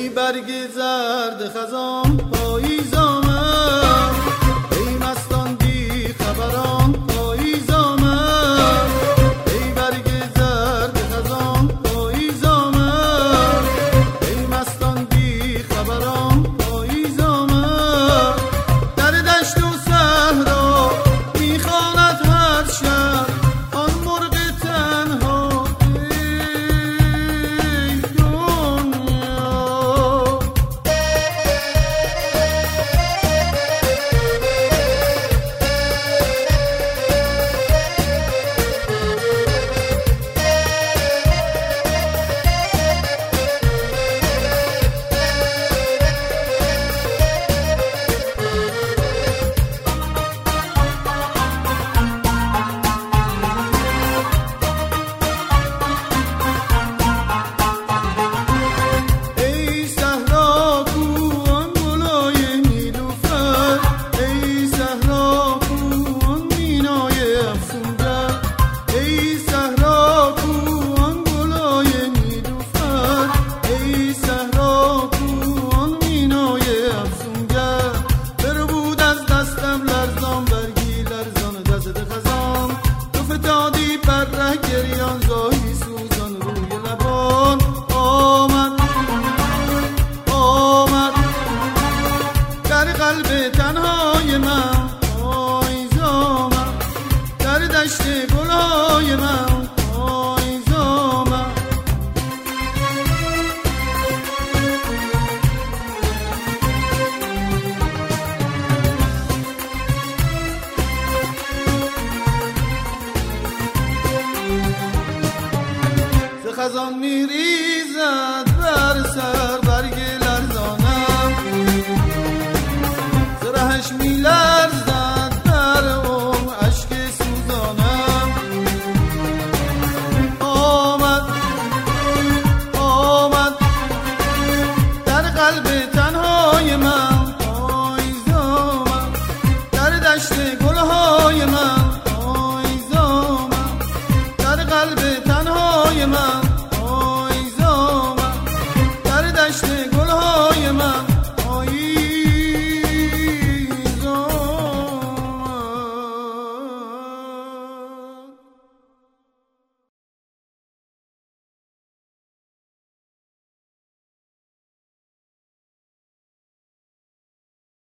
ای برگ زرد خزان پاییزان. بر ره گریان گاهی سوزان روی لبان. خزان میریزد بر سر برگ لرزانم. زرهش میلرزد در اوم عشق سوزانم. آمد آمد. در قلب تنهای من